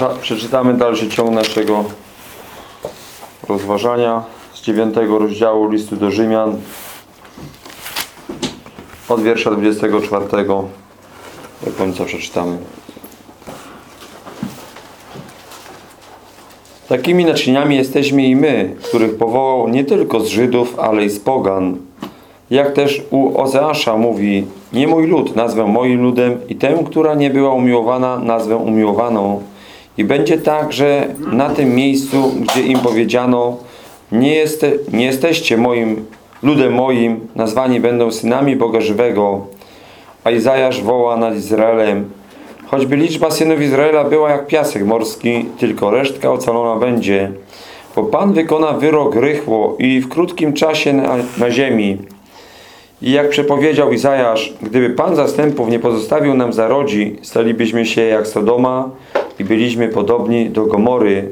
przeczyta, przeczytamy dalszy ciąg naszego rozważania z dziewiątego rozdziału listu do Rzymian od wiersza 24 do końca przeczytamy. Takimi naczyniami jesteśmy i my, których powołał nie tylko z Żydów, ale i z pogan. Jak też u Ozeasza mówi, nie mój lud nazwę moim ludem i tę, która nie była umiłowana, nazwę umiłowaną. I będzie tak, że na tym miejscu, gdzie im powiedziano, nie, jeste, nie jesteście moim ludem moim, nazwani będą synami Boga żywego. A Izajasz woła nad Izraelem, choćby liczba synów Izraela była jak piasek morski, tylko resztka ocalona będzie. Bo Pan wykona wyrok rychło i w krótkim czasie na, na ziemi. I jak przepowiedział Izajasz, gdyby Pan zastępów nie pozostawił nam zarodzi, stalibyśmy się jak Sodoma i byliśmy podobni do Gomory.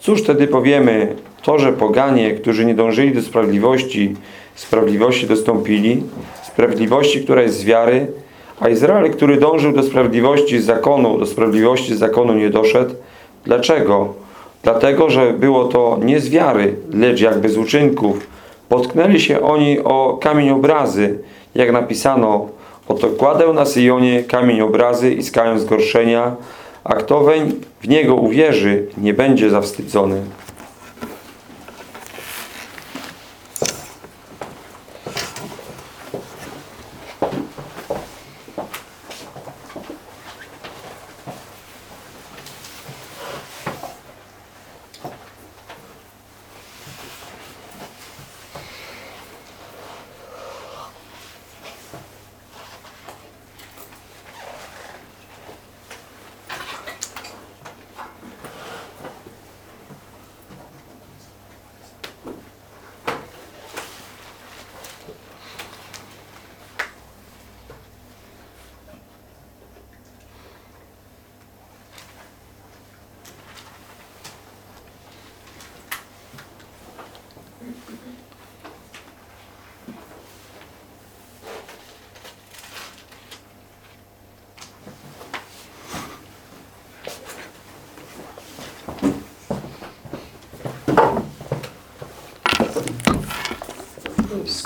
Cóż wtedy powiemy? To, że poganie, którzy nie dążyli do sprawiedliwości, sprawiedliwości dostąpili, sprawiedliwości, która jest z wiary, a Izrael, który dążył do sprawiedliwości z zakonu, do sprawiedliwości z zakonu nie doszedł. Dlaczego? Dlatego, że było to nie z wiary, lecz jakby z uczynków. Potknęli się oni o kamień obrazy, jak napisano, oto kładę na Syjonie kamień obrazy i skają zgorszenia, a kto weń w niego uwierzy, nie będzie zawstydzony.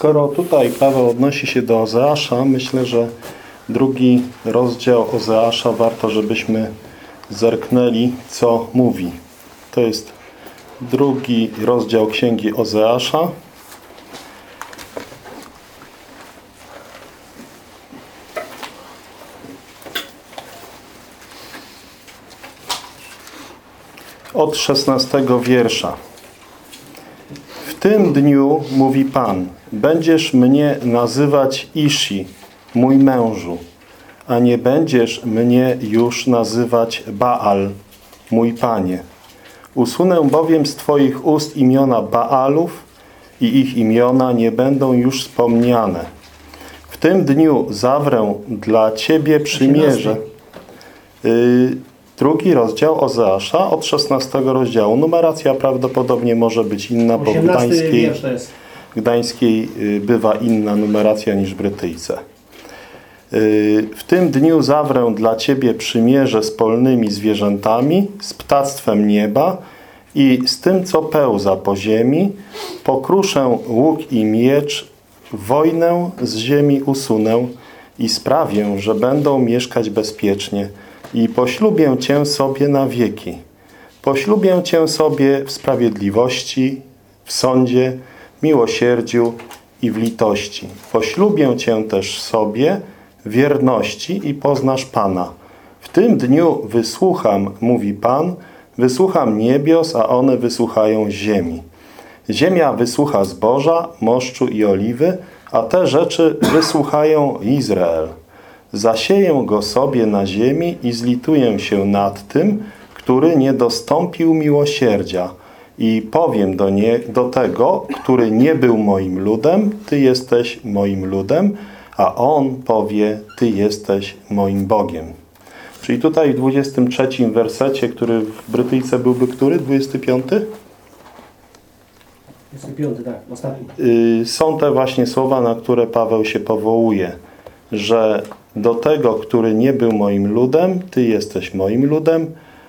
Skoro tutaj Paweł odnosi się do Ozeasza, myślę, że drugi rozdział Ozeasza warto, żebyśmy zerknęli, co mówi. To jest drugi rozdział Księgi Ozeasza. Od szesnastego wiersza. W tym dniu, mówi Pan, będziesz mnie nazywać Ishi, mój mężu, a nie będziesz mnie już nazywać Baal, mój Panie. Usunę bowiem z Twoich ust imiona Baalów i ich imiona nie będą już wspomniane. W tym dniu zawrę dla Ciebie przymierze. Y, drugi rozdział Ozeasza od 16 rozdziału. Numeracja prawdopodobnie może być inna, bo w 18 Gdańskiej. Gdańskiej y, bywa inna numeracja niż Brytyjce. Y, W tym dniu zawrę dla Ciebie przymierze z polnymi zwierzętami, z ptactwem nieba i z tym, co pełza po ziemi. Pokruszę łuk i miecz, wojnę z ziemi usunę i sprawię, że będą mieszkać bezpiecznie i poślubię Cię sobie na wieki. Poślubię Cię sobie w sprawiedliwości, w sądzie, miłosierdziu i w litości. Poślubię Cię też sobie wierności i poznasz Pana. W tym dniu wysłucham, mówi Pan, wysłucham niebios, a one wysłuchają ziemi. Ziemia wysłucha zboża, moszczu i oliwy, a te rzeczy wysłuchają Izrael. Zasieję go sobie na ziemi i zlituję się nad tym, który nie dostąpił miłosierdzia. I powiem do, nie, do tego, który nie był moim ludem, Ty jesteś moim ludem, a on powie, Ty jesteś moim Bogiem. Czyli tutaj w 23 wersecie, który w Brytyjce byłby który? 25? 25, tak, ostatni. Y, są te właśnie słowa, na które Paweł się powołuje, że do tego, który nie był moim ludem, Ty jesteś moim ludem,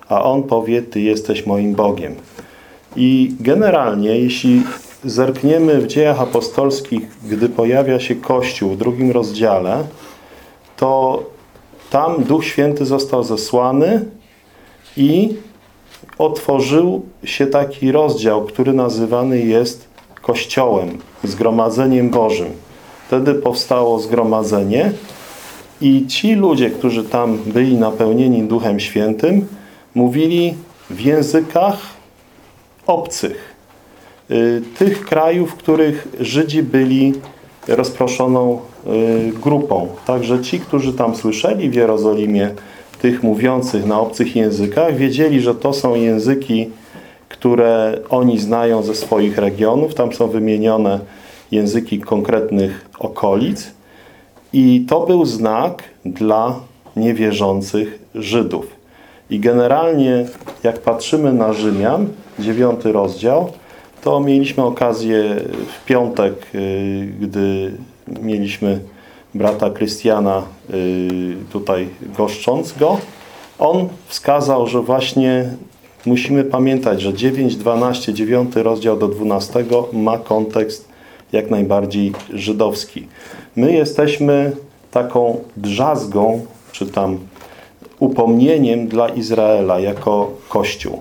a On powie, Ty jesteś moim Bogiem. I generalnie, jeśli zerkniemy w dziejach apostolskich, gdy pojawia się Kościół w drugim rozdziale, to tam Duch Święty został zesłany i otworzył się taki rozdział, który nazywany jest Kościołem, Zgromadzeniem Bożym. Wtedy powstało zgromadzenie i ci ludzie, którzy tam byli napełnieni Duchem Świętym, mówili w językach obcych. Y, Tych krajów, w których Żydzi byli rozproszoną y, grupą. Także ci, którzy tam słyszeli w Jerozolimie tych mówiących na obcych językach, wiedzieli, że to są języki, które oni znają ze swoich regionów. Tam są wymienione języki konkretnych okolic. I to był znak dla niewierzących Żydów. I generalnie, jak patrzymy na Rzymian, dziewiąty rozdział, to mieliśmy okazję w piątek, y, gdy mieliśmy brata Krystiana y, tutaj goszcząc go, on wskazał, że właśnie musimy pamiętać, że 9, 12, 9 rozdział do 12 ma kontekst jak najbardziej żydowski. My jesteśmy taką drzazgą, czy tam upomnieniem dla Izraela jako Kościół.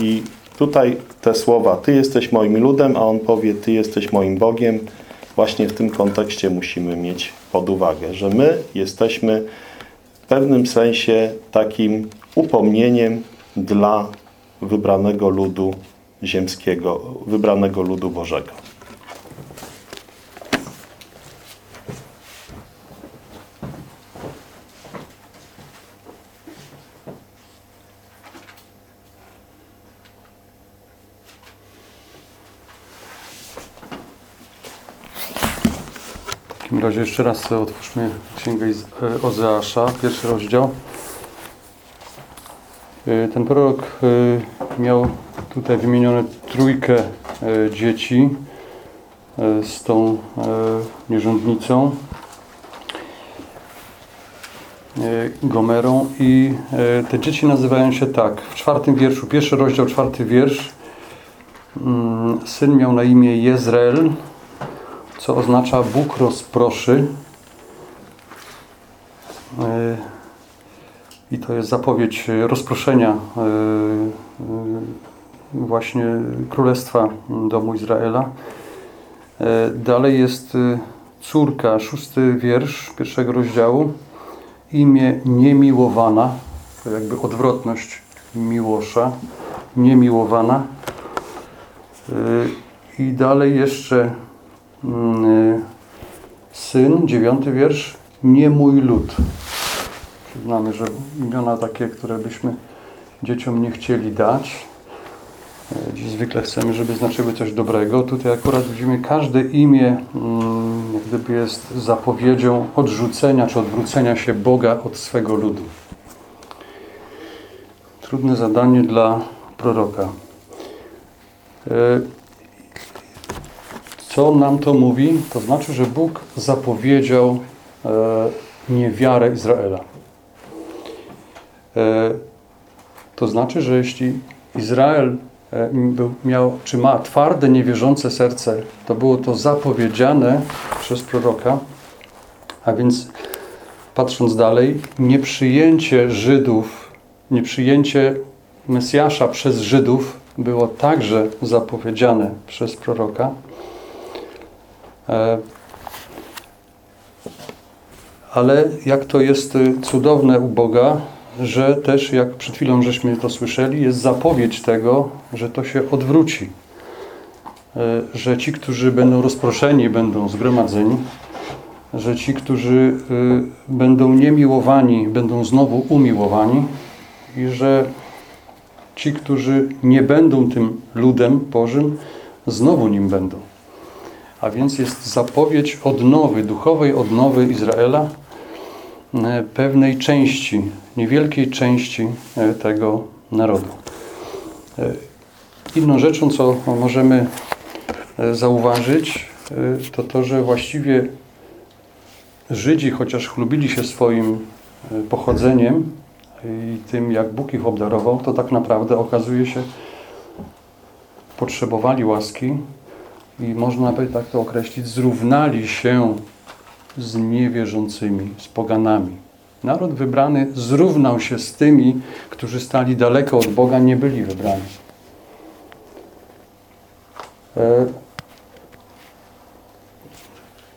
I tutaj te słowa, Ty jesteś moim ludem, a On powie, Ty jesteś moim Bogiem, właśnie w tym kontekście musimy mieć pod uwagę, że my jesteśmy w pewnym sensie takim upomnieniem dla wybranego ludu ziemskiego, wybranego ludu Bożego. Razie jeszcze raz otwórzmy Księgę e, Ozeasza, pierwszy rozdział. E, Ten prorok e, miał tutaj wymienione trójkę dzieci z tą nierządnicą Gomerą i te dzieci nazywają się tak. W czwartym wierszu, pierwszy rozdział, czwarty wiersz. Mm, Syn miał na imię Jezreel, co oznacza Bóg rozproszy. E, I to jest zapowiedź rozproszenia e, e, właśnie Królestwa Domu Izraela. Dalej jest córka, szósty wiersz pierwszego rozdziału. Imię niemiłowana, to jakby odwrotność miłosza, niemiłowana. I dalej jeszcze Syn, dziewiąty wiersz, nie mój lud. Przyznamy, że imiona takie, które byśmy dzieciom nie chcieli dać. E, Dziś zwykle chcemy, żeby znaczyły coś dobrego. Tutaj akurat widzimy każde imię, mm, jak gdyby jest zapowiedzią odrzucenia czy odwrócenia się Boga od swego ludu. Trudne zadanie dla proroka. Co nam to mówi? To znaczy, że Bóg zapowiedział e, niewiarę Izraela. E, to znaczy, że jeśli Izrael e, miał, czy ma twarde, niewierzące serce, to było to zapowiedziane przez proroka, a więc patrząc dalej, nieprzyjęcie Żydów, nieprzyjęcie Mesjasza przez Żydów było także zapowiedziane przez proroka. E, Ale jak to jest y, cudowne u Boga, że też, jak przed chwilą żeśmy to słyszeli, jest zapowiedź tego, że to się odwróci. E, Że ci, którzy będą rozproszeni, będą zgromadzeni, że ci, którzy y, będą niemiłowani, będą znowu umiłowani i że ci, którzy nie będą tym ludem Bożym, znowu nim będą. A więc jest zapowiedź odnowy, duchowej odnowy Izraela, e, pewnej części, niewielkiej części e, tego narodu. E, Inną rzeczą, co możemy zauważyć, to to, że właściwie Żydzi, chociaż chlubili się swoim pochodzeniem, i tym, jak Bóg ich obdarował, to tak naprawdę okazuje się, potrzebowali łaski i można nawet tak to określić, zrównali się z niewierzącymi, z poganami. Naród wybrany zrównał się z tymi, którzy stali daleko od Boga, nie byli wybrani. E,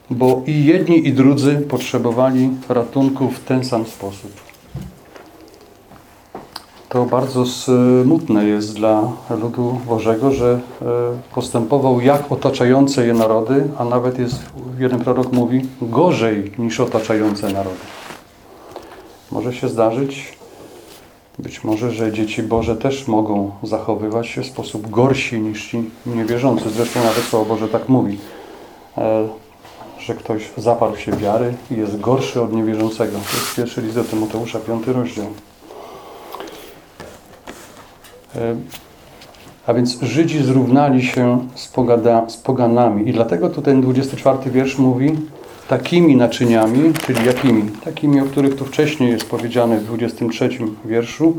Bo i jedni, i drudzy potrzebowali ratunku w ten sam sposób. To bardzo smutne jest dla ludu Bożego, że e, postępował jak otaczające je narody, a nawet jest, jeden prorok mówi, gorzej niż otaczające narody. Może się zdarzyć, być może, że dzieci Boże też mogą zachowywać się w sposób gorsi niż ci niewierzący. Zresztą nawet Słowo Boże tak mówi, e, że ktoś zaparł się wiary i jest gorszy od niewierzącego. To jest pierwszy list do Tymoteusza, piąty rozdział. A więc Żydzi zrównali się z, pogada, z poganami i dlatego tu ten 24 wiersz mówi takimi naczyniami, czyli jakimi? Takimi, o których tu wcześniej jest powiedziane w 23 wierszu,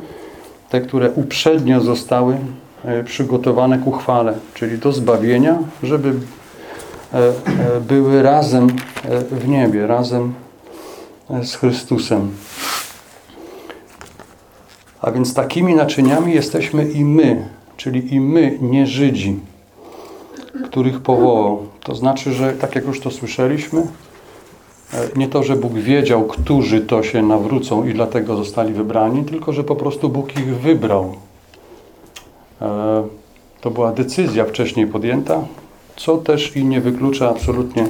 te, które uprzednio zostały e, przygotowane ku chwale, czyli do zbawienia, żeby e, e, były razem w niebie, razem z Chrystusem. A więc takimi naczyniami jesteśmy i my, czyli i my, nie Żydzi, których powołał. To znaczy, że tak jak już to słyszeliśmy, e, nie to, że Bóg wiedział, którzy to się nawrócą i dlatego zostali wybrani, tylko że po prostu Bóg ich wybrał. E, To była decyzja wcześniej podjęta, co też i nie wyklucza absolutnie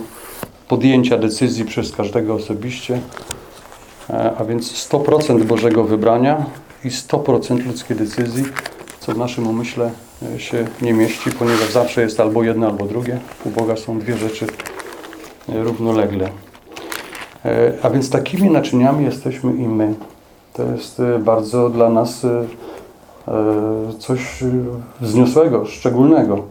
podjęcia decyzji przez każdego osobiście, E, a więc 100% Bożego wybrania i 100% ludzkiej decyzji, co w naszym umyśle e, się nie mieści, ponieważ zawsze jest albo jedno, albo drugie. U Boga są dwie rzeczy e, równolegle. E, A więc takimi naczyniami jesteśmy i my. To jest bardzo dla nas coś wzniosłego, szczególnego,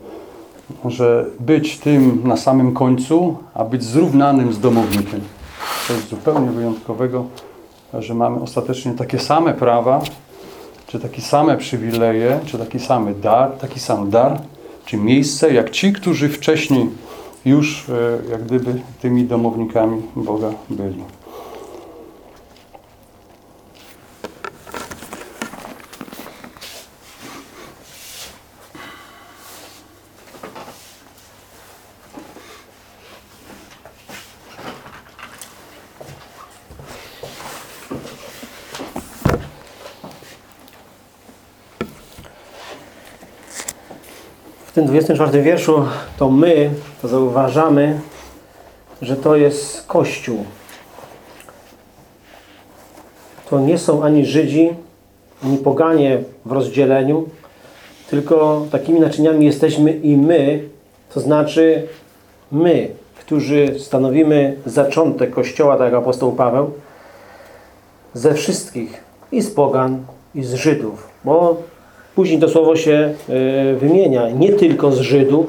że być tym na samym końcu, a być zrównanym z domownikiem. To jest zupełnie wyjątkowego, że mamy ostatecznie takie same prawa, czy takie same przywileje, czy taki samy dar, taki sam dar, czy miejsce, jak ci, którzy wcześniej już e, jak gdyby tymi domownikami Boga byli. Tym 24 wierszu to my, to zauważamy, że to jest Kościół. To nie są ani Żydzi, ani poganie w rozdzieleniu, tylko takimi naczyniami jesteśmy i my, to znaczy my, którzy stanowimy zaczątek Kościoła, tak jak apostoł Paweł, ze wszystkich, i z pogan, i z Żydów, bo później to słowo się y, wymienia, nie tylko z Żydów,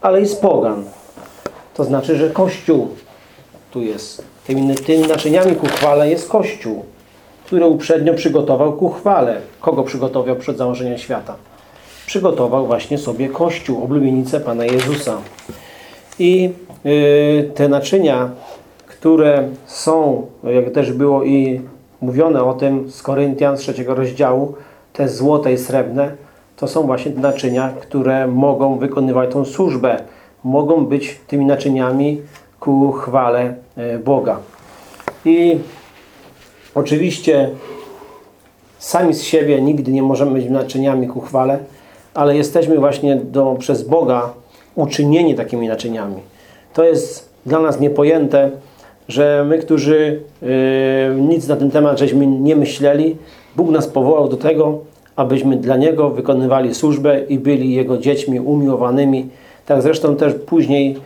ale i z pogan. To znaczy, że Kościół tu jest. Tymi, tymi naczyniami ku chwale jest Kościół, który uprzednio przygotował ku chwale. Kogo przygotował przed założeniem świata? Przygotował właśnie sobie Kościół, oblubienicę Pana Jezusa. I y, te naczynia, które są, jak też było i mówione o tym z Koryntian z trzeciego rozdziału, te złote i srebrne, to są właśnie naczynia, które mogą wykonywać tą służbę, mogą być tymi naczyniami ku chwale e, Boga. I oczywiście sami z siebie nigdy nie możemy być naczyniami ku chwale, ale jesteśmy właśnie do, przez Boga uczynieni takimi naczyniami. To jest dla nas niepojęte, że my, którzy yy, nic na ten temat żeśmy nie myśleli, Bóg nas powołał do tego, abyśmy dla Niego wykonywali służbę i byli Jego dziećmi umiłowanymi. Tak zresztą też później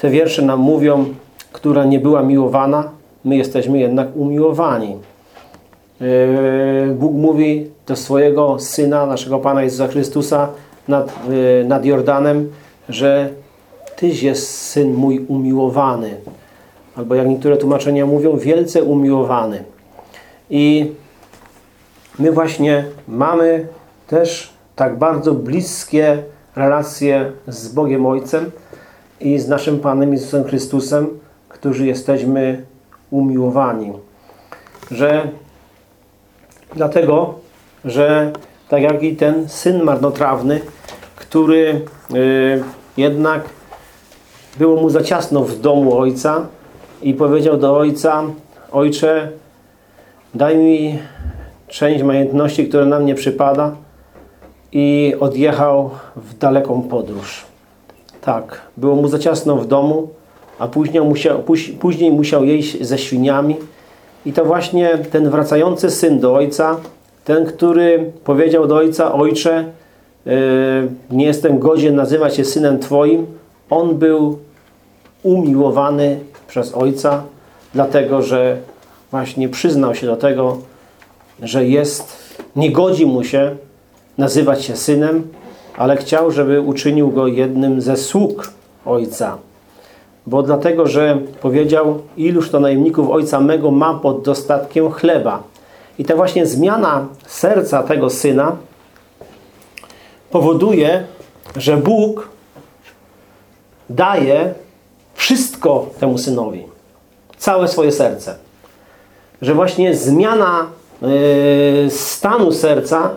te wiersze nam mówią, która nie była miłowana, my jesteśmy jednak umiłowani. Yy, Bóg mówi do swojego Syna, naszego Pana Jezusa Chrystusa nad, yy, nad Jordanem, że Tyś jest Syn mój umiłowany. Albo jak niektóre tłumaczenia mówią, wielce umiłowany. I my właśnie mamy też tak bardzo bliskie relacje z Bogiem Ojcem i z naszym Panem Jezusem Chrystusem, którzy jesteśmy umiłowani. Że dlatego, że tak jak i ten syn marnotrawny, który y, jednak było mu za ciasno w domu ojca i powiedział do ojca, ojcze, daj mi część majątności, która nam nie przypada i odjechał w daleką podróż. Tak, było mu za ciasno w domu, a później musiał, póź- później musiał jeść ze świniami i to właśnie ten wracający syn do ojca, ten, który powiedział do ojca, ojcze, yy, nie jestem godzien nazywać się synem twoim, on był umiłowany przez ojca, dlatego że właśnie przyznał się do tego, że jest, nie godzi mu się nazywać się synem, ale chciał, żeby uczynił go jednym ze sług ojca. Bo dlatego, że powiedział, iluż to najemników ojca mego ma pod dostatkiem chleba. I ta właśnie zmiana serca tego syna powoduje, że Bóg daje wszystko temu synowi. Całe swoje serce. Że właśnie zmiana stanu serca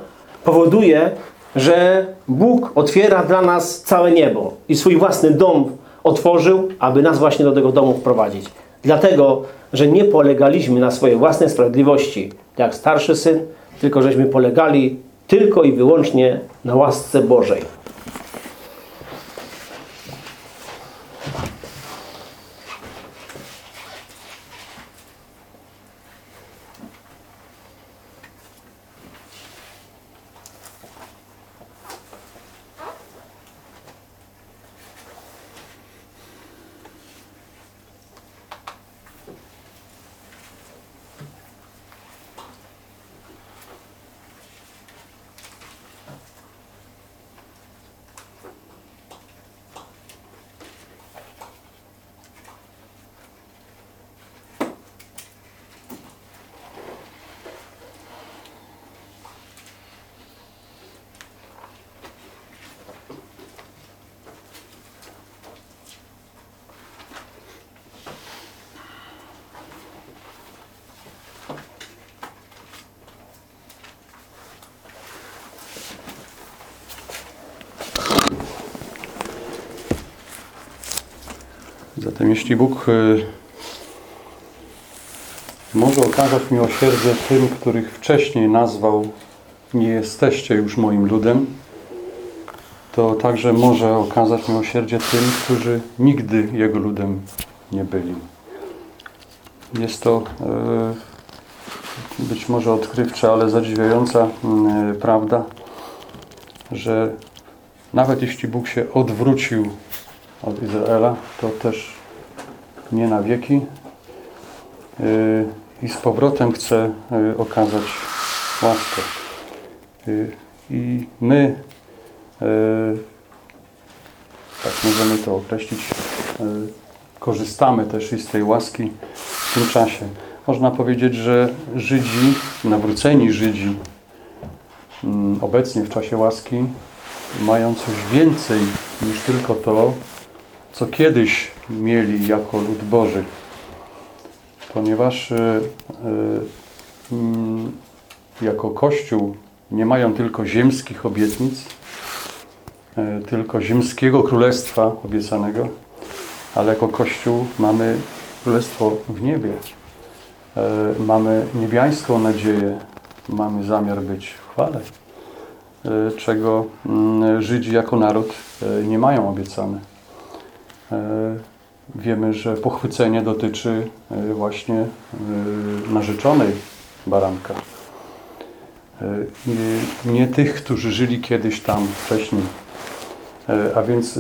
powoduje, że Bóg otwiera dla nas całe niebo i swój własny dom otworzył, aby nas właśnie do tego domu wprowadzić. Dlatego, że nie polegaliśmy na swojej własnej sprawiedliwości, jak starszy syn, tylko żeśmy polegali tylko i wyłącznie na łasce Bożej. Zatem jeśli Bóg y, może okazać miłosierdzie tym, których wcześniej nazwał nie jesteście już moim ludem, to także może okazać miłosierdzie tym, którzy nigdy Jego ludem nie byli. Jest to y, być może odkrywcza, ale zadziwiająca y, prawda, że nawet jeśli Bóg się odwrócił od Izraela, to też nie na wieki yy, i z powrotem chce yy, okazać łaskę. Yy, I my, tak możemy to określić, korzystamy też i z tej łaski w tym czasie. Można powiedzieć, że Żydzi, nawróceni Żydzi mm, obecnie w czasie łaski mają coś więcej niż tylko to, co kiedyś mieli jako lud Boży. Ponieważ y, y, jako Kościół nie mają tylko ziemskich obietnic, y, tylko ziemskiego królestwa obiecanego, ale jako Kościół mamy królestwo w niebie. Mamy niebiańską nadzieję, mamy zamiar być w chwale, czego mm, Żydzi jako naród nie mają obiecane. E, Wiemy, że pochwycenie dotyczy e, właśnie e, narzeczonej baranka. Nie, nie tych, którzy żyli kiedyś tam wcześniej. A więc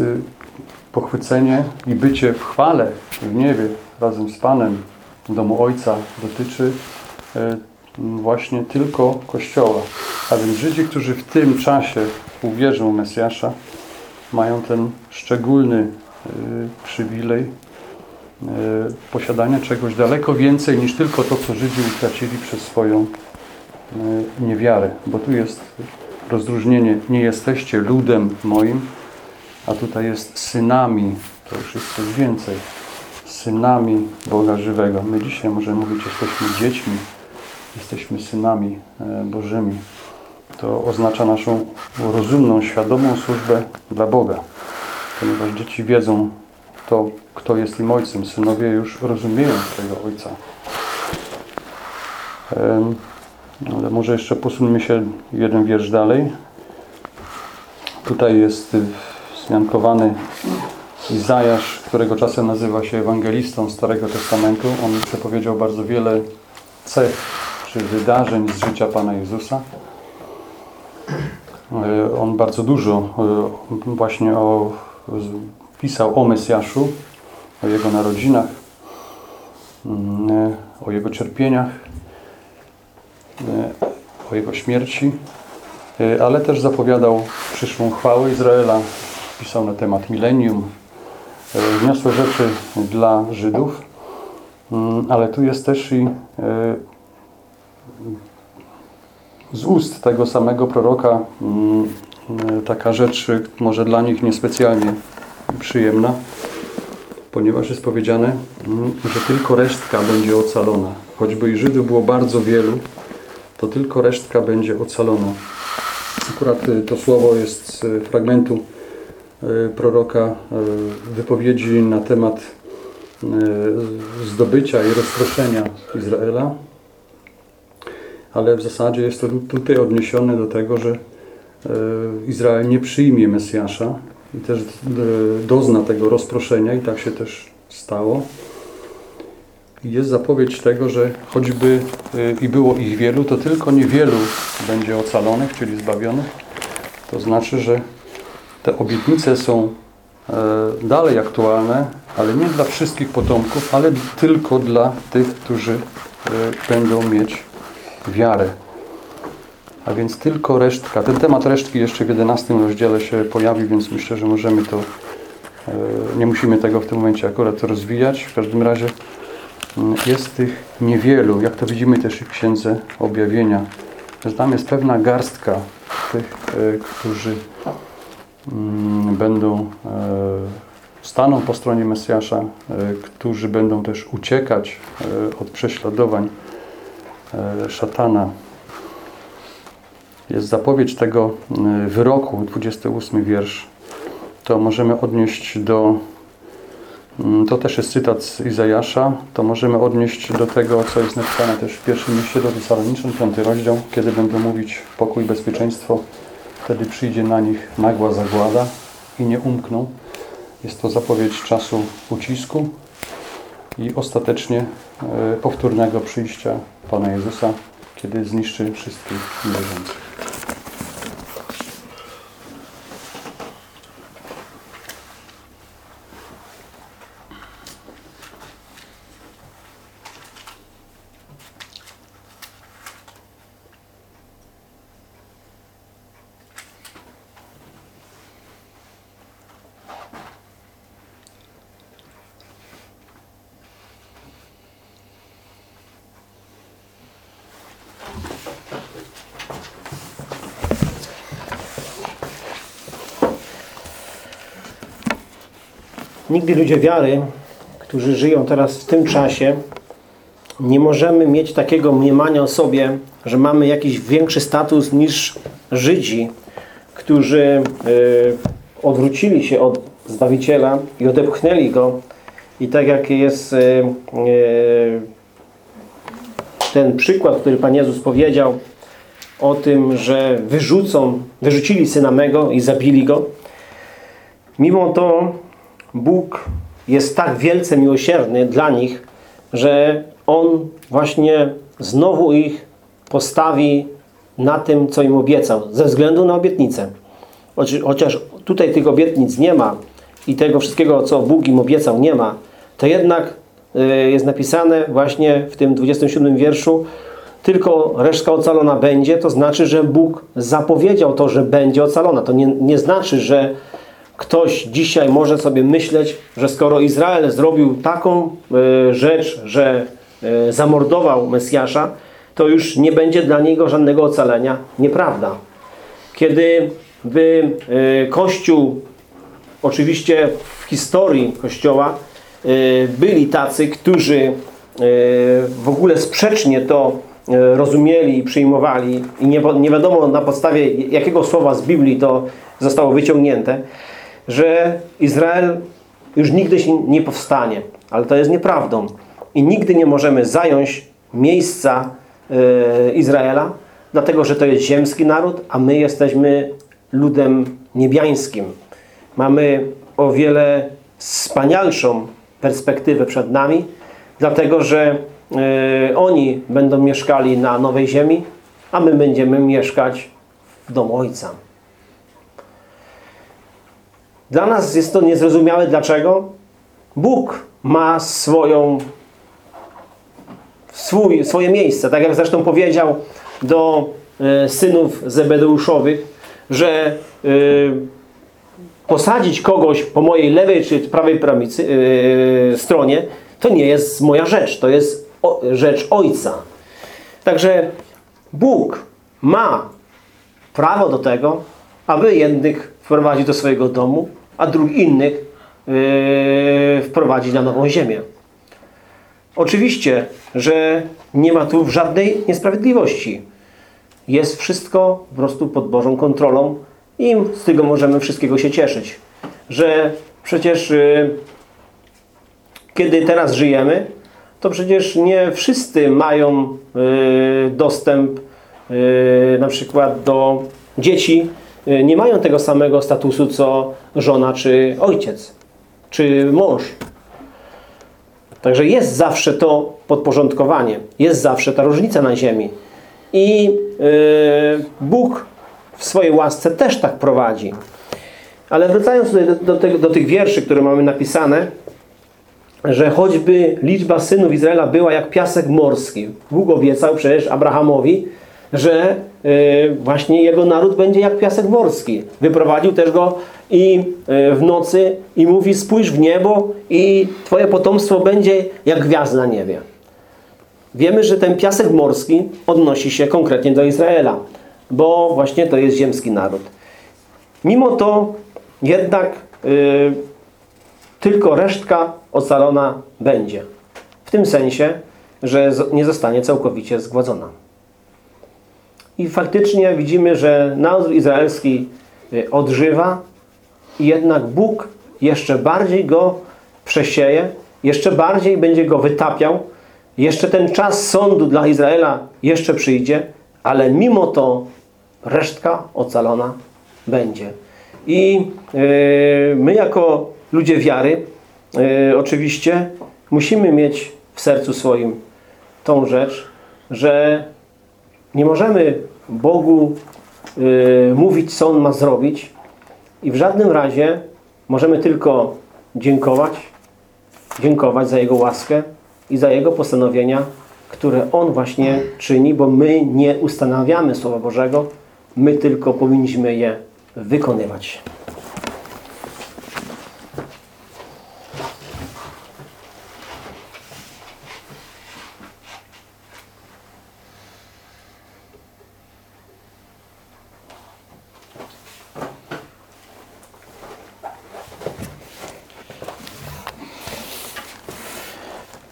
pochwycenie i bycie w chwale w niebie razem z Panem w domu Ojca dotyczy właśnie tylko Kościoła. A więc Żydzi, którzy w tym czasie uwierzą w Mesjasza, mają ten szczególny przywilej y, posiadania czegoś daleko więcej niż tylko to, co Żydzi utracili przez swoją e, niewiary, bo tu jest rozróżnienie, nie jesteście ludem moim, a tutaj jest synami, to już jest coś więcej, synami Boga żywego. My dzisiaj możemy mówić, jesteśmy dziećmi, jesteśmy synami e, Bożymi. To oznacza naszą rozumną, świadomą służbę dla Boga, ponieważ dzieci wiedzą to, kto jest im ojcem. Synowie już rozumieją swojego ojca. Ale może jeszcze posuńmy się jeden wiersz dalej. Tutaj jest wzmiankowany Izajasz, którego czasem nazywa się ewangelistą Starego Testamentu. On przepowiedział bardzo wiele cech czy wydarzeń z życia Pana Jezusa. E, On bardzo dużo e, właśnie o, pisał o Mesjaszu, o Jego narodzinach, mm, o Jego cierpieniach, e, o Jego śmierci, e, ale też zapowiadał przyszłą chwałę Izraela, pisał na temat milenium, e, wniosłe rzeczy dla Żydów, Mm, ale tu jest też i z ust tego samego proroka mm, taka rzecz e, może dla nich niespecjalnie przyjemna, ponieważ jest powiedziane, mm, że tylko resztka będzie ocalona. Choćby i Żydów było bardzo wielu, to tylko resztka będzie ocalona. Akurat e, to słowo jest z e, fragmentu e, proroka e, wypowiedzi na temat e, zdobycia i rozproszenia Izraela, ale w zasadzie jest to tu- tutaj odniesione do tego, że e, Izrael nie przyjmie Mesjasza i też e, dozna tego rozproszenia i tak się też stało. Jest zapowiedź tego, że choćby e, i było ich wielu, to tylko niewielu będzie ocalonych, czyli zbawionych. To znaczy, że te obietnice są e, dalej aktualne, ale nie dla wszystkich potomków, ale tylko dla tych, którzy e, będą mieć wiarę. A więc tylko resztka. Ten temat resztki jeszcze w 11 rozdziale się pojawi, więc myślę, że możemy to, e, nie musimy tego w tym momencie akurat rozwijać. W każdym razie mm, jest tych niewielu, jak to widzimy też w Księdze Objawienia, tam jest pewna garstka tych, e, którzy mm, będą, e, staną po stronie Mesjasza, którzy będą też uciekać od prześladowań szatana. Jest zapowiedź tego e, wyroku, 28 wiersz. To możemy odnieść do, mm, to też jest cytat z Izajasza, to możemy odnieść do tego, co jest napisane też w pierwszym liście do Tesaloniczan, piąty rozdział, kiedy będą mówić pokój, bezpieczeństwo, wtedy przyjdzie na nich nagła zagłada i nie umkną. Jest to zapowiedź czasu ucisku i ostatecznie e, powtórnego przyjścia Pana Jezusa, kiedy zniszczy wszystkich niewierzących. Nigdy ludzie wiary, którzy żyją teraz w tym czasie, nie możemy mieć takiego mniemania o sobie, że mamy jakiś większy status niż Żydzi, którzy y, odwrócili się od Zbawiciela i odepchnęli Go. I tak jak jest y, y, ten przykład, który Pan Jezus powiedział o tym, że wyrzucą, wyrzucili Syna Mego i zabili Go. Mimo to Bóg jest tak wielce miłosierny dla nich, że On właśnie znowu ich postawi na tym, co im obiecał, ze względu na obietnicę. Chociaż tutaj tych obietnic nie ma i tego wszystkiego, co Bóg im obiecał, nie ma, to jednak y, jest napisane właśnie w tym 27 wierszu, tylko resztka ocalona będzie, to znaczy, że Bóg zapowiedział to, że będzie ocalona. To nie, nie znaczy, że ktoś dzisiaj może sobie myśleć, że skoro Izrael zrobił taką e, rzecz, że e, zamordował Mesjasza, to już nie będzie dla niego żadnego ocalenia. Nieprawda. Kiedy by e, Kościół, oczywiście w historii Kościoła, byli tacy, którzy w ogóle sprzecznie to rozumieli i przyjmowali i nie, nie wiadomo na podstawie jakiego słowa z Biblii to zostało wyciągnięte, że Izrael już nigdy się nie powstanie. Ale to jest nieprawdą. I nigdy nie możemy zająć miejsca e, Izraela, dlatego że to jest ziemski naród, a my jesteśmy ludem niebiańskim. Mamy o wiele wspanialszą perspektywę przed nami, dlatego że e, oni będą mieszkali na nowej ziemi, a my będziemy mieszkać w domu Ojca. Dla nas jest to niezrozumiałe. Dlaczego? Bóg ma swoją, swój, swoje miejsce. Tak jak zresztą powiedział do e, synów Zebedeuszowych, że e, posadzić kogoś po mojej lewej czy prawej e, stronie to nie jest moja rzecz. To jest o, rzecz Ojca. Także Bóg ma prawo do tego, aby jednych wprowadzić do swojego domu, a dróg innych yy, wprowadzić na nową ziemię. Oczywiście, że nie ma tu żadnej niesprawiedliwości. Jest wszystko po prostu pod Bożą kontrolą i z tego możemy wszystkiego się cieszyć. Że przecież yy, kiedy teraz żyjemy, to przecież nie wszyscy mają yy, dostęp na przykład do dzieci, nie mają tego samego statusu co żona czy ojciec, czy mąż. Także jest zawsze to podporządkowanie, jest zawsze ta różnica na ziemi. I yy, Bóg w swojej łasce też tak prowadzi. Ale wracając do, do, tego, do tych wierszy, które mamy napisane, że choćby liczba synów Izraela była jak piasek morski. Bóg obiecał przecież Abrahamowi, że y, właśnie jego naród będzie jak piasek morski. Wyprowadził też go i y, w nocy i mówi spójrz w niebo i twoje potomstwo będzie jak gwiazd na niebie. Wiemy, że ten piasek morski odnosi się konkretnie do Izraela, bo właśnie to jest ziemski naród. Mimo to jednak y, tylko resztka ocalona będzie. W tym sensie, że nie zostanie całkowicie zgładzona. I faktycznie widzimy, że naród izraelski odżywa i jednak Bóg jeszcze bardziej go przesieje, jeszcze bardziej będzie go wytapiał, jeszcze ten czas sądu dla Izraela jeszcze przyjdzie, ale mimo to resztka ocalona będzie. I yy, my jako ludzie wiary yy, oczywiście musimy mieć w sercu swoim tą rzecz, że nie możemy Bogu yy, mówić, co On ma zrobić i w żadnym razie możemy tylko dziękować, dziękować za Jego łaskę i za Jego postanowienia, które On właśnie czyni, bo my nie ustanawiamy Słowa Bożego, my tylko powinniśmy je wykonywać.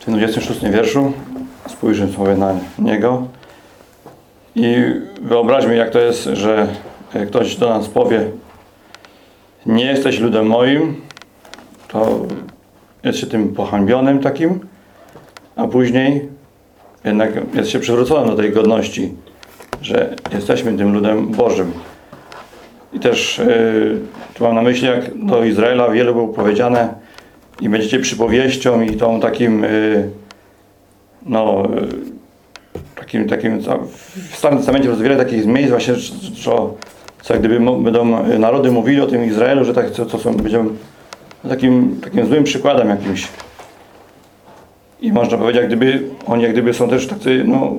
W tym 26 wierszu spójrzmy sobie na niego i wyobraźmy jak to jest, że ktoś do nas powie nie jesteś ludem moim, to jest się tym pohańbionym takim, a później jednak jest się przywróconym do tej godności, że jesteśmy tym ludem Bożym. I też yy, tu mam na myśli, jak do Izraela wiele było powiedziane i będziecie przypowieścią i tą takim yy, no yy, takim, takim w Starym Testamencie jest wiele takich miejsc właśnie, co, co jak gdyby będą narody mówili o tym Izraelu, że tak, co, co są, będą takim, takim złym przykładem jakimś. I można powiedzieć, gdyby oni jak gdyby są też tacy, no,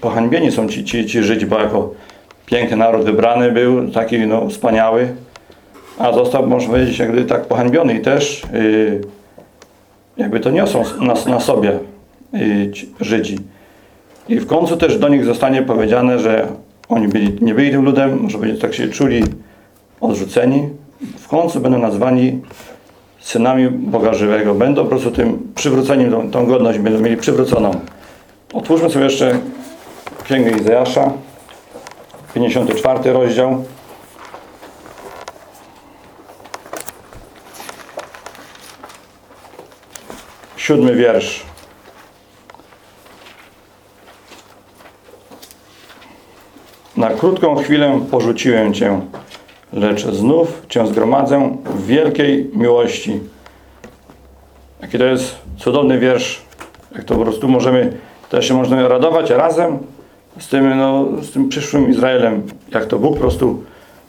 pohańbieni są ci, ci, ci Żydzi, bo jako piękny naród wybrany był, taki no, wspaniały, a został, można powiedzieć, jak gdyby tak pohańbiony i też yy, jakby to niosą na, na sobie ci Żydzi. I w końcu też do nich zostanie powiedziane, że oni byli, nie byli tym ludem, może będzie tak się czuli odrzuceni. W końcu będą nazwani synami Boga żywego. Będą po prostu tym przywróceniem, tą, tą godność będą mieli przywróconą. Otwórzmy sobie jeszcze Księgę Izajasza, 54 rozdział. Siódmy wiersz. Na krótką chwilę porzuciłem Cię, lecz znów Cię zgromadzę w wielkiej miłości. Jaki to jest cudowny wiersz, jak to po prostu możemy, też się możemy radować razem z tym, no, z tym przyszłym Izraelem, jak to Bóg po prostu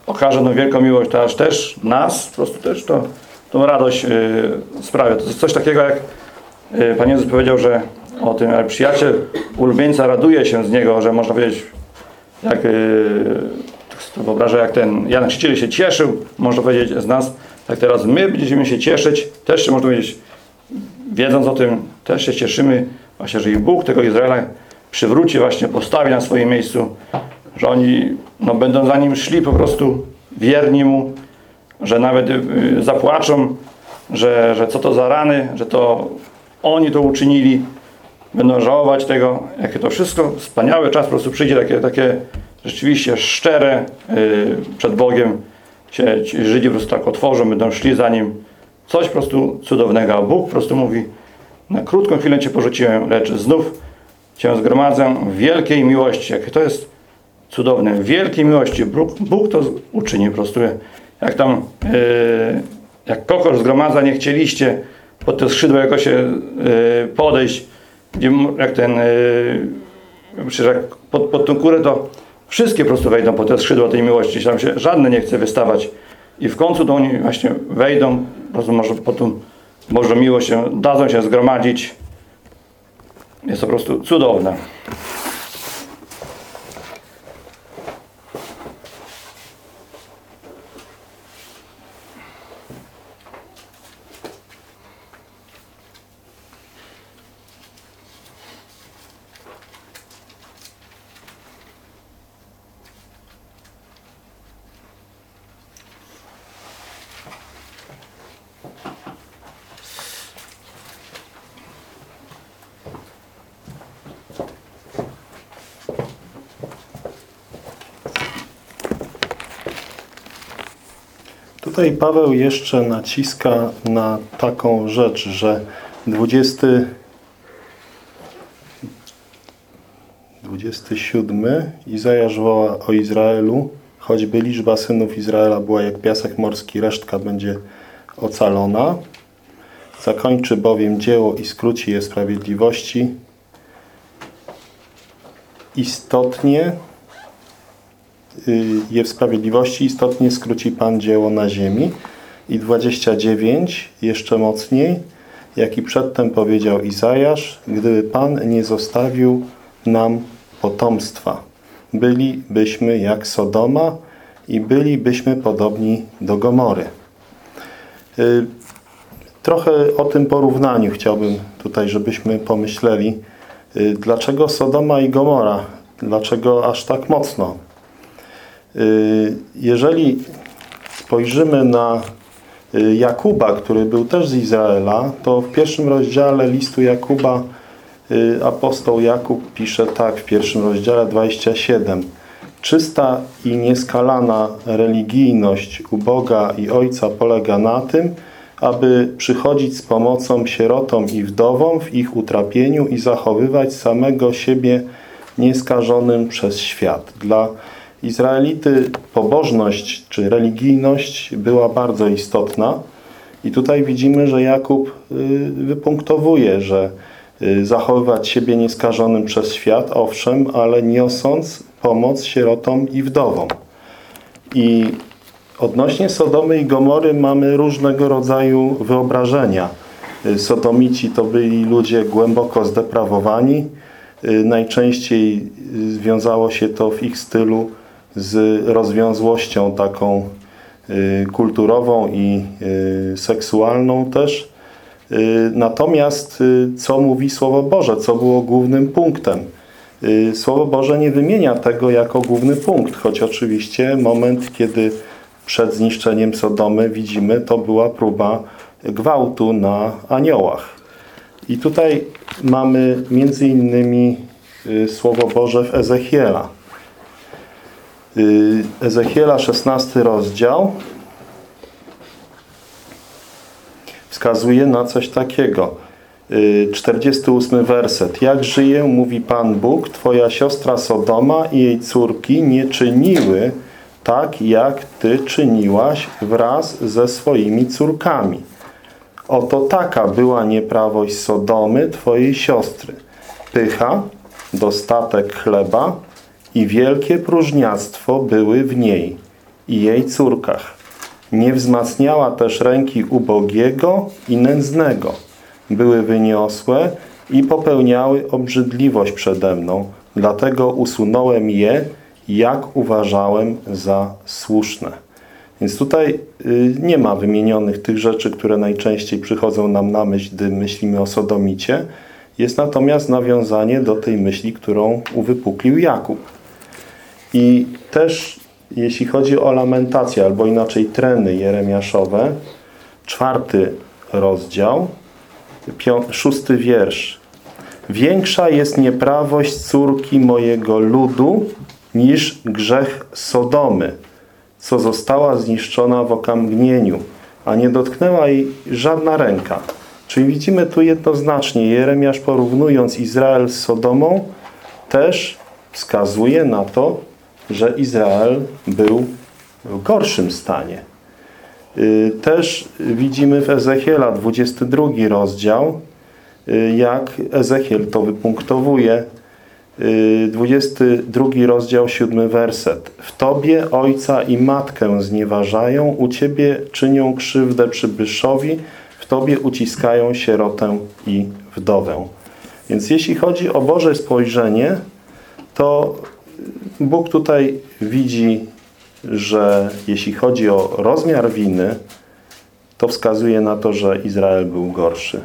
okaże no wielką miłość, to aż też nas, po prostu też to, tą radość yy, sprawia. To jest coś takiego jak Pan Jezus powiedział, że o tym, ale przyjaciel ulubieńca raduje się z niego, że można powiedzieć, jak yy, to wyobrażę, jak ten Jan Chrzciciel się cieszył, można powiedzieć z nas, tak teraz my będziemy się cieszyć, też się można powiedzieć, wiedząc o tym, też się cieszymy właśnie, że i Bóg tego Izraela przywróci, właśnie postawi na swoim miejscu, że oni no, będą za Nim szli po prostu wierni Mu, że nawet y, zapłaczą, że, że co to za rany, że to oni to uczynili, będą żałować tego, jakie to wszystko, wspaniały czas po prostu przyjdzie, takie, takie rzeczywiście szczere y, przed Bogiem się Żydzi po prostu tak otworzą, będą szli za Nim, coś po prostu cudownego, a Bóg po prostu mówi, na krótką chwilę Cię porzuciłem, lecz znów Cię zgromadzę w wielkiej miłości. Jakie to jest cudowne. W wielkiej miłości. Bóg, Bóg to uczyni po prostu. Jak tam, yy, jak kokosz zgromadza, nie chcieliście pod te skrzydła jako się yy, podejść, gdzie, jak ten, przecież jak pod, pod tą kurę, to wszystkie po prostu wejdą pod te skrzydła tej miłości. Tam się żadne nie chce wystawać. I w końcu to oni właśnie wejdą, po prostu może pod tą Bożą miłość dadzą się zgromadzić. Jest to po prostu cudowne. Tutaj Paweł jeszcze naciska na taką rzecz, że 20, 27 Izajasz woła o Izraelu, choćby liczba synów Izraela była jak piasek morski, resztka będzie ocalona. Zakończy bowiem dzieło i skróci je sprawiedliwości. Istotnie je w sprawiedliwości, istotnie skróci Pan dzieło na ziemi. I 29, jeszcze mocniej, jak i przedtem powiedział Izajasz, gdyby Pan nie zostawił nam potomstwa, bylibyśmy jak Sodoma i bylibyśmy podobni do Gomory. Y, Trochę o tym porównaniu chciałbym tutaj, żebyśmy pomyśleli, y, dlaczego Sodoma i Gomora, dlaczego aż tak mocno. Y, Jeżeli spojrzymy na y, Jakuba, który był też z Izraela, to w pierwszym rozdziale listu Jakuba y, apostoł Jakub pisze tak w pierwszym rozdziale 27. Czysta i nieskalana religijność u Boga i Ojca polega na tym, aby przychodzić z pomocą sierotom i wdowom w ich utrapieniu i zachowywać samego siebie nieskażonym przez świat. Dla Izraelity pobożność czy religijność była bardzo istotna i tutaj widzimy, że Jakub y, wypunktowuje, że y, zachowywać siebie nieskażonym przez świat, owszem, ale niosąc pomoc sierotom i wdowom. I odnośnie Sodomy i Gomory mamy różnego rodzaju wyobrażenia. Y, Sodomici to byli ludzie głęboko zdeprawowani. Najczęściej związało się to w ich stylu z rozwiązłością taką y, kulturową i y, seksualną też. Y, Natomiast co mówi Słowo Boże, co było głównym punktem? Słowo Boże nie wymienia tego jako główny punkt, choć oczywiście moment, kiedy przed zniszczeniem Sodomy widzimy, to była próba gwałtu na aniołach. I tutaj mamy między innymi Słowo Boże w Ezechiela. Y, Ezechiela 16 rozdział wskazuje na coś takiego. Y, 48 werset. Jak żyje, mówi Pan Bóg, Twoja siostra Sodoma i jej córki nie czyniły tak, jak Ty czyniłaś wraz ze swoimi córkami. Oto taka była nieprawość Sodomy, Twojej siostry. Pycha, dostatek chleba i wielkie próżniactwo były w niej i jej córkach. Nie wzmacniała też ręki ubogiego i nędznego. Były wyniosłe i popełniały obrzydliwość przede mną. Dlatego usunąłem je, jak uważałem za słuszne. Więc tutaj y, nie ma wymienionych tych rzeczy, które najczęściej przychodzą nam na myśl, gdy myślimy o Sodomicie. Jest natomiast nawiązanie do tej myśli, którą uwypuklił Jakub. I też jeśli chodzi o lamentację, albo inaczej treny jeremiaszowe, czwarty rozdział, szósty wiersz. Większa jest nieprawość córki mojego ludu niż grzech Sodomy, co została zniszczona w okamgnieniu, a nie dotknęła jej żadna ręka. Czyli widzimy tu jednoznacznie, Jeremiasz porównując Izrael z Sodomą, też wskazuje na to, że Izrael był w gorszym stanie. Y, Też widzimy w Ezechiela 22 rozdział, y, jak Ezechiel to wypunktowuje. Y, 22 rozdział, 7 werset. W Tobie ojca i matkę znieważają, u Ciebie czynią krzywdę przybyszowi, w Tobie uciskają sierotę i wdowę. Więc jeśli chodzi o Boże spojrzenie, to Bóg tutaj widzi, że jeśli chodzi o rozmiar winy, to wskazuje na to, że Izrael był gorszy.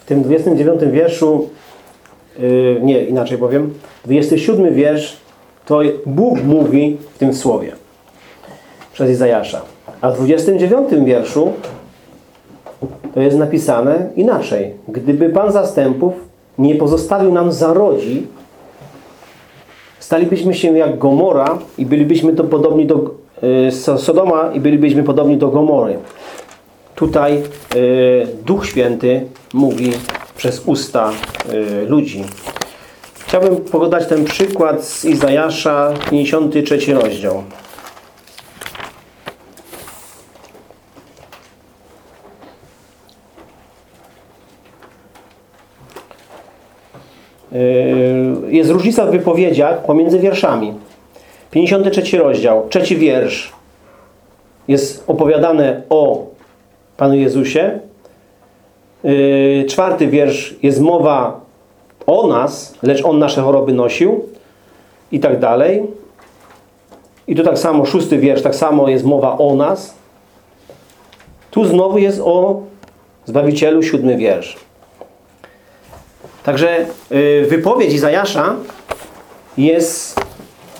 W tym 29 wierszu, yy, nie, inaczej powiem, 27 wiersz to Bóg mówi w tym słowie przez Izajasza. A w 29 wierszu to jest napisane inaczej. Gdyby Pan zastępów nie pozostawił nam zarodzi, stalibyśmy się jak Gomora i bylibyśmy to podobni do yy, So- Sodoma i bylibyśmy podobni do Gomory. Tutaj y, Duch Święty mówi przez usta y, ludzi. Chciałbym podać ten przykład z Izajasza, 53 rozdział. Y, Jest różnica w wypowiedziach pomiędzy wierszami. 53 rozdział, trzeci wiersz jest opowiadane o Panu Jezusie. Yy, czwarty wiersz jest mowa o nas, lecz On nasze choroby nosił i tak dalej. I tu tak samo, szósty wiersz, tak samo jest mowa o nas. Tu znowu jest o Zbawicielu, siódmy wiersz. Także yy, wypowiedź Izajasza jest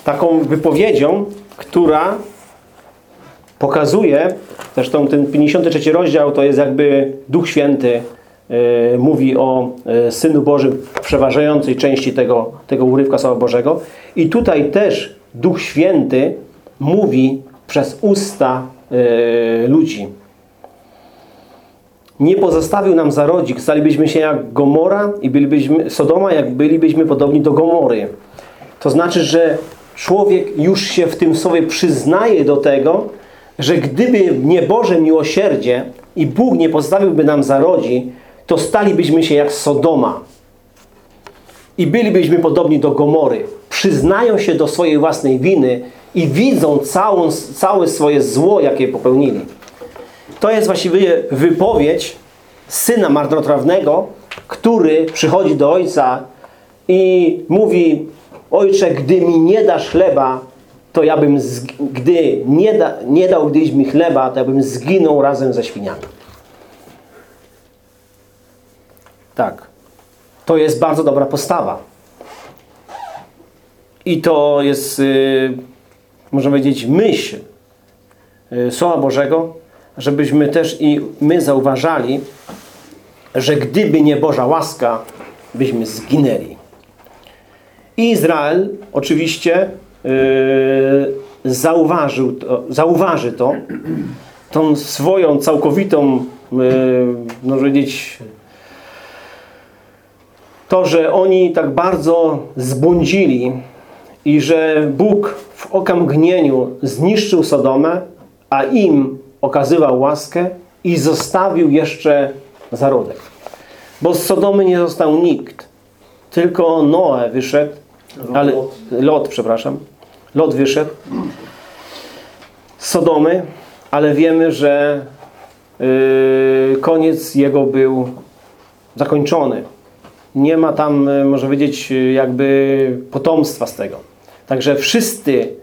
taką wypowiedzią, która pokazuje, zresztą ten 53 rozdział to jest jakby Duch Święty e, mówi o e, Synu Bożym w przeważającej części tego, tego urywka Słowa Bożego. I tutaj też Duch Święty mówi przez usta e, ludzi. Nie pozostawił nam zarodzik, stalibyśmy się jak Gomora i bylibyśmy, Sodoma, jak bylibyśmy podobni do Gomory. To znaczy, że człowiek już się w tym słowie przyznaje do tego, że gdyby nie Boże miłosierdzie i Bóg nie postawiłby nam zarodzi, to stalibyśmy się jak Sodoma. I bylibyśmy podobni do Gomory. Przyznają się do swojej własnej winy i widzą całą, całe swoje zło, jakie popełnili. To jest właściwie wypowiedź syna marnotrawnego, który przychodzi do ojca i mówi Ojcze, gdy mi nie dasz chleba, to ja bym, gdy nie, da, nie dał gdyś mi chleba, to ja bym zginął razem ze świniami. Tak. To jest bardzo dobra postawa. I to jest, yy, można powiedzieć, myśl yy, Słowa Bożego, żebyśmy też i my zauważali, że gdyby nie Boża łaska, byśmy zginęli. I Izrael oczywiście zauważył to, zauważy to, tą swoją całkowitą, yy, można powiedzieć, to, że oni tak bardzo zbłądzili i że Bóg w okamgnieniu zniszczył Sodomę, a im okazywał łaskę i zostawił jeszcze zarodek. Bo z Sodomy nie został nikt, tylko Noe wyszedł, ale Lot, przepraszam, Lot wyszedł z Sodomy, ale wiemy, że yy, koniec jego był zakończony. Nie ma tam, y, można powiedzieć, y, jakby potomstwa z tego. Także wszyscy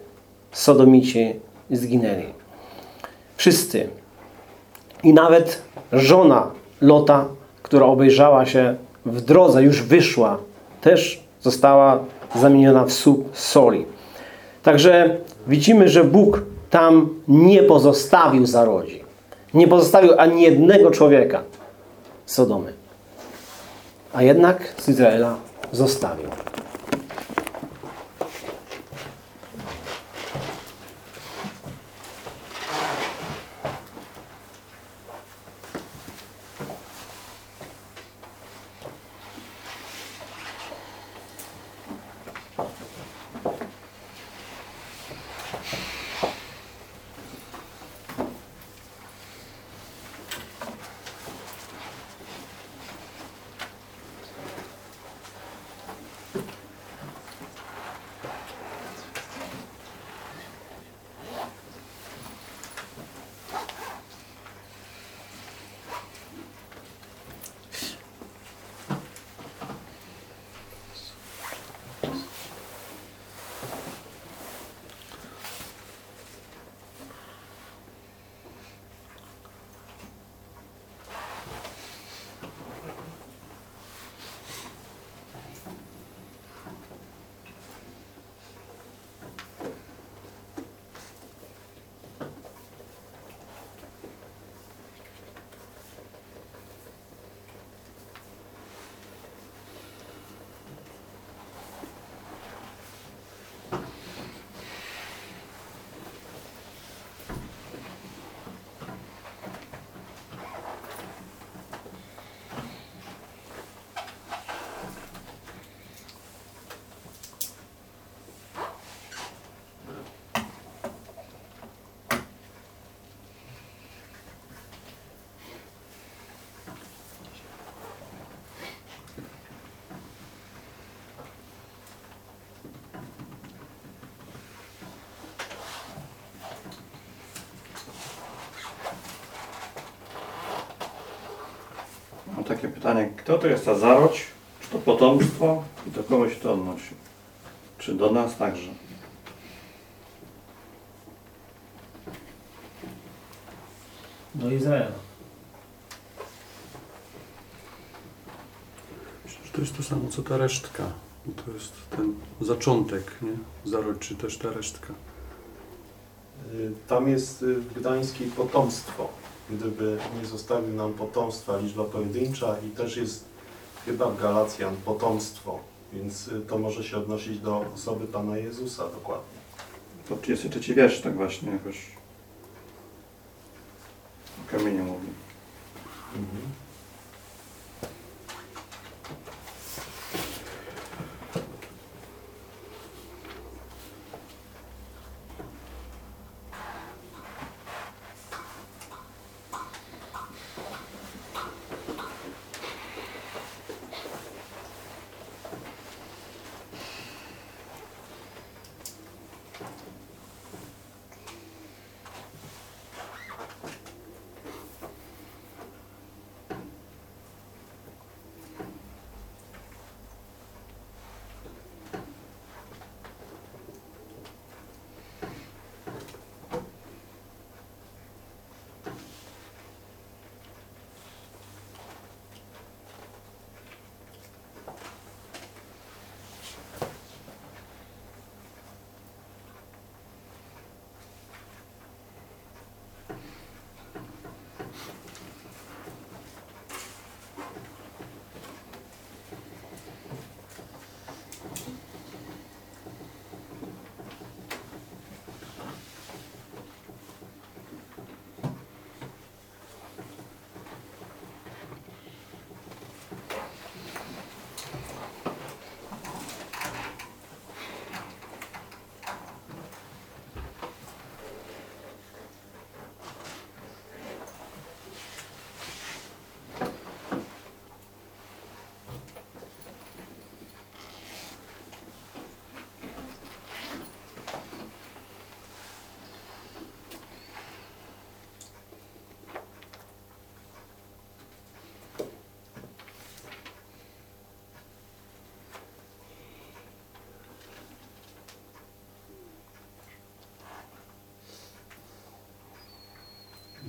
Sodomici zginęli. Wszyscy. I nawet żona Lota, która obejrzała się w drodze, już wyszła, też została zamieniona w słup soli. Także widzimy, że Bóg tam nie pozostawił zarodzi. Nie pozostawił ani jednego człowieka z Sodomy. A jednak z Izraela zostawił. Takie pytanie, kto to jest ta zarodź? Czy to potomstwo? I do kogo się to odnosi? Czy do nas także? Do Izraela. Myślę, że to jest to samo, co ta resztka. To jest ten zaczątek, nie? Zarodź, czy też ta resztka. Y, Tam jest y, w Gdańskiej potomstwo. Gdyby nie zostawił nam potomstwa, liczba pojedyncza i też jest chyba w Galacjan potomstwo, więc y, to może się odnosić do osoby Pana Jezusa dokładnie. To 33 wiersz tak właśnie jakoś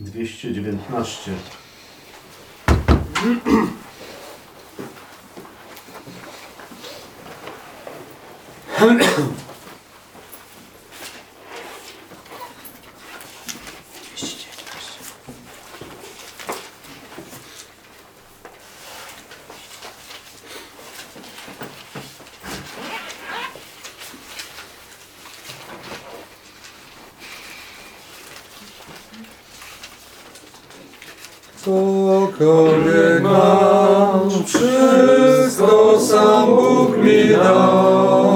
219. cokolwiek mam, wszystko sam Bóg mi dał.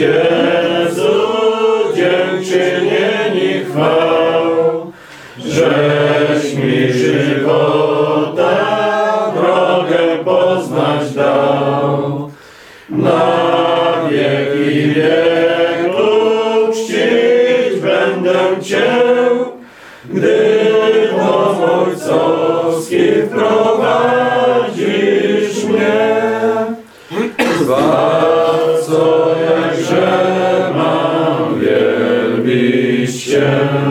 Jezu, dziękczynieni chwał, żeś mi żywota drogę poznać dał. Na wieki wieku czcić będę Cię, gdy w ojcowski wprowadzisz mnie. Amen.